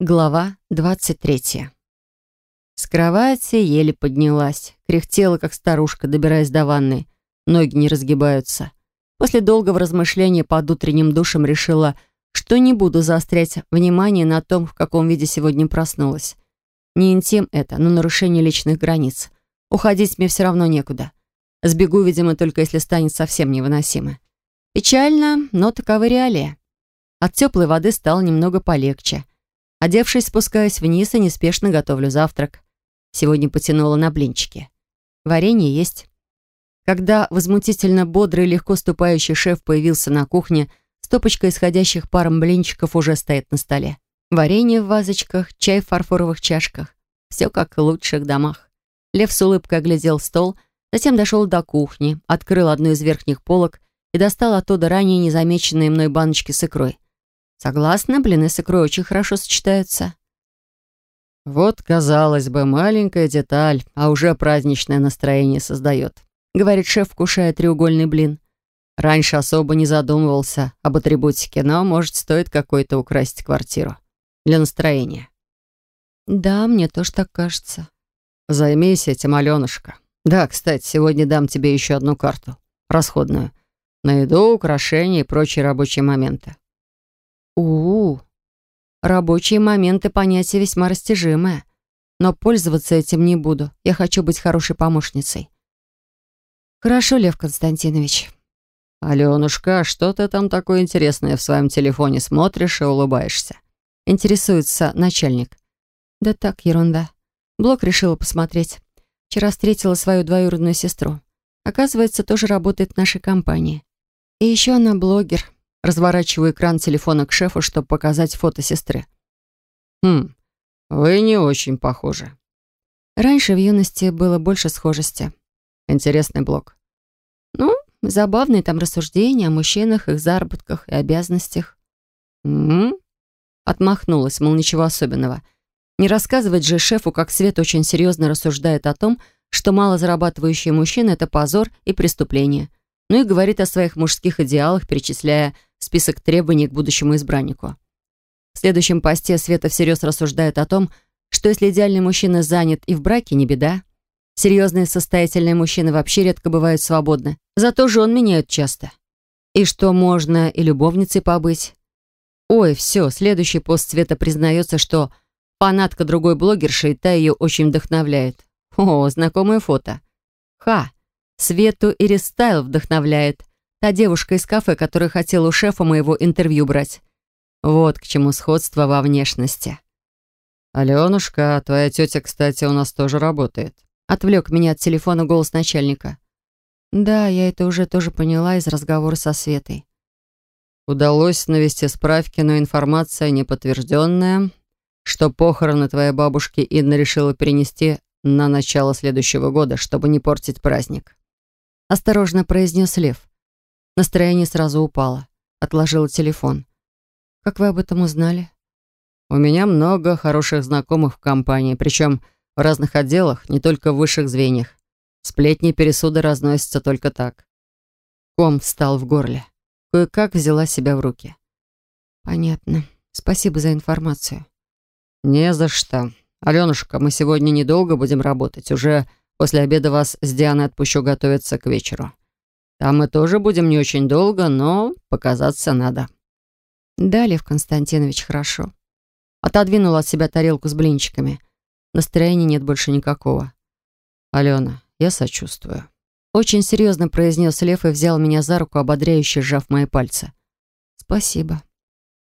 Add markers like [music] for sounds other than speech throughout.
Глава 23. С кровати еле поднялась. Кряхтела, как старушка, добираясь до ванны. Ноги не разгибаются. После долгого размышления под утренним душем решила, что не буду заострять внимание на том, в каком виде сегодня проснулась. Не интим это, но нарушение личных границ. Уходить мне все равно некуда. Сбегу, видимо, только если станет совсем невыносимо. Печально, но таковы реалии. От теплой воды стало немного полегче. Одевшись, спускаюсь вниз и неспешно готовлю завтрак. Сегодня потянула на блинчики. Варенье есть. Когда возмутительно бодрый легко ступающий шеф появился на кухне, стопочка исходящих паром блинчиков уже стоит на столе. Варенье в вазочках, чай в фарфоровых чашках. Все как в лучших домах. Лев с улыбкой оглядел стол, затем дошел до кухни, открыл одну из верхних полок и достал оттуда ранее незамеченные мной баночки с икрой. Согласна, блины с икрой очень хорошо сочетаются. Вот, казалось бы, маленькая деталь, а уже праздничное настроение создает, говорит шеф, вкушая треугольный блин. Раньше особо не задумывался об атрибутике, но, может, стоит какой-то украсить квартиру. Для настроения. Да, мне тоже так кажется. Займись этим, Аленушка. Да, кстати, сегодня дам тебе еще одну карту. Расходную. На еду, украшения и прочие рабочие моменты. У-у-у. Рабочие моменты понятие весьма растяжимое. Но пользоваться этим не буду. Я хочу быть хорошей помощницей. Хорошо, Лев Константинович. Аленушка, что ты там такое интересное в своем телефоне смотришь и улыбаешься? Интересуется начальник. Да так, ерунда. Блок решила посмотреть. Вчера встретила свою двоюродную сестру. Оказывается, тоже работает в нашей компании. И еще она блогер. Разворачиваю экран телефона к шефу, чтобы показать фото сестры. «Хм, вы не очень похожи». Раньше в юности было больше схожести. Интересный блог. Ну, забавные там рассуждения о мужчинах, их заработках и обязанностях. М, Отмахнулась, мол, ничего особенного. Не рассказывать же шефу, как Свет очень серьезно рассуждает о том, что малозарабатывающие мужчины — это позор и преступление. Ну и говорит о своих мужских идеалах, перечисляя список требований к будущему избраннику. В следующем посте Света всерьез рассуждает о том, что если идеальный мужчина занят и в браке, не беда. Серьезные состоятельные мужчины вообще редко бывают свободны. Зато жен меняют часто. И что можно и любовницей побыть. Ой, все, следующий пост Света признается, что фанатка другой блогерши, и та ее очень вдохновляет. О, знакомое фото. Ха, Свету и Рестайл вдохновляет. Та девушка из кафе, которая хотела у шефа моего интервью брать. Вот к чему сходство во внешности. «Аленушка, твоя тетя, кстати, у нас тоже работает». Отвлек меня от телефона голос начальника. Да, я это уже тоже поняла из разговора со Светой. Удалось навести справки, но информация неподтвержденная, что похороны твоей бабушки Инна решила перенести на начало следующего года, чтобы не портить праздник. Осторожно произнес Лев. Настроение сразу упало. Отложила телефон. «Как вы об этом узнали?» «У меня много хороших знакомых в компании, причем в разных отделах, не только в высших звеньях. Сплетни и пересуды разносятся только так». Ком встал в горле. Кое-как взяла себя в руки. «Понятно. Спасибо за информацию». «Не за что. Аленушка, мы сегодня недолго будем работать. Уже после обеда вас с Дианой отпущу готовиться к вечеру. Там мы тоже будем не очень долго, но показаться надо». «Да, Лев Константинович, хорошо». Отодвинула от себя тарелку с блинчиками. Настроения нет больше никакого. «Алена, я сочувствую». Очень серьезно произнес Лев и взял меня за руку, ободряюще сжав мои пальцы. «Спасибо».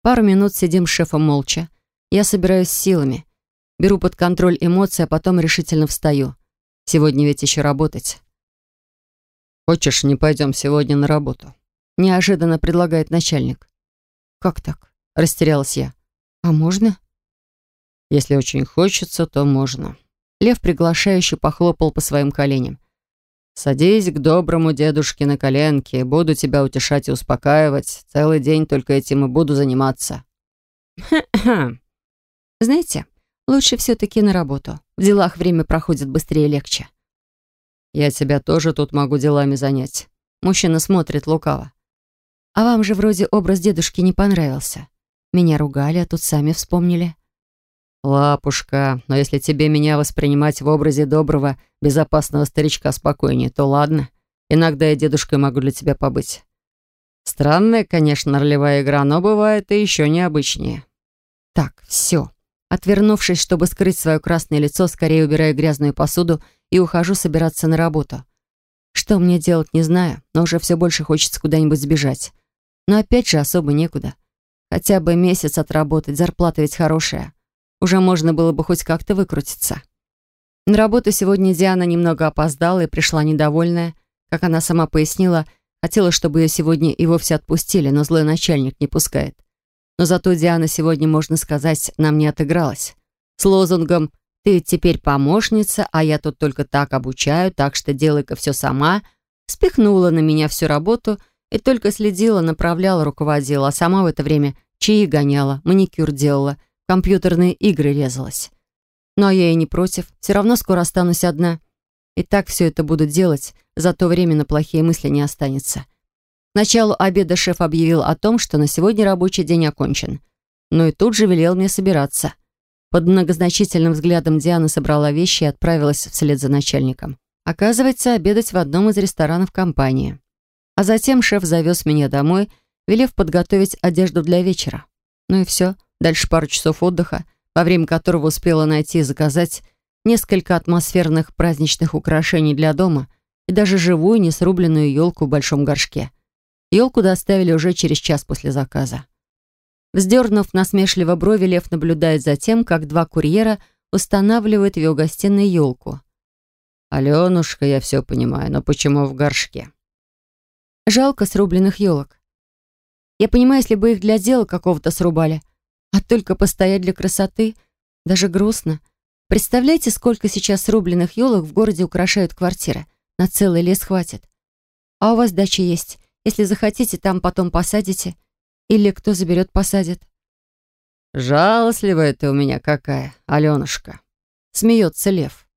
Пару минут сидим с шефом молча. Я собираюсь силами. Беру под контроль эмоции, а потом решительно встаю. Сегодня ведь еще работать. «Хочешь, не пойдем сегодня на работу?» Неожиданно предлагает начальник. «Как так?» Растерялась я. «А можно?» «Если очень хочется, то можно». Лев приглашающе похлопал по своим коленям. «Садись к доброму дедушке на коленке. Буду тебя утешать и успокаивать. Целый день только этим и буду заниматься». [clears throat] Знаете, лучше все-таки на работу. В делах время проходит быстрее и легче. Я тебя тоже тут могу делами занять. Мужчина смотрит лукаво. А вам же вроде образ дедушки не понравился. Меня ругали, а тут сами вспомнили. «Лапушка, но если тебе меня воспринимать в образе доброго, безопасного старичка спокойнее, то ладно. Иногда я дедушкой могу для тебя побыть. Странная, конечно, ролевая игра, но бывает и еще необычнее». «Так, все». Отвернувшись, чтобы скрыть свое красное лицо, скорее убираю грязную посуду и ухожу собираться на работу. Что мне делать, не знаю, но уже все больше хочется куда-нибудь сбежать. Но опять же особо некуда. Хотя бы месяц отработать, зарплата ведь хорошая. Уже можно было бы хоть как-то выкрутиться. На работу сегодня Диана немного опоздала и пришла недовольная. Как она сама пояснила, хотела, чтобы ее сегодня и вовсе отпустили, но злой начальник не пускает. Но зато Диана сегодня, можно сказать, нам не отыгралась. С лозунгом «Ты теперь помощница, а я тут только так обучаю, так что делай-ка все сама», спихнула на меня всю работу и только следила, направляла, руководила, а сама в это время чаи гоняла, маникюр делала – компьютерные игры резалась. Но ну, а я и не против, все равно скоро останусь одна. И так все это буду делать, за то время на плохие мысли не останется. Началу обеда шеф объявил о том, что на сегодня рабочий день окончен. Но и тут же велел мне собираться. Под многозначительным взглядом Диана собрала вещи и отправилась вслед за начальником. Оказывается, обедать в одном из ресторанов компании. А затем шеф завез меня домой, велев подготовить одежду для вечера. Ну и все. Дальше пару часов отдыха, во время которого успела найти и заказать несколько атмосферных праздничных украшений для дома и даже живую несрубленную елку в большом горшке. Елку доставили уже через час после заказа. Вздернув насмешливо брови, Лев наблюдает за тем, как два курьера устанавливают в его гостиной елку. «Аленушка, я все понимаю, но почему в горшке?» «Жалко срубленных елок. Я понимаю, если бы их для дела какого-то срубали, а только постоять для красоты даже грустно. Представляете, сколько сейчас срубленных елок в городе украшают квартиры? На целый лес хватит. А у вас дача есть. Если захотите, там потом посадите. Или кто заберет, посадит. «Жалостливая ты у меня какая, Аленушка!» Смеется лев.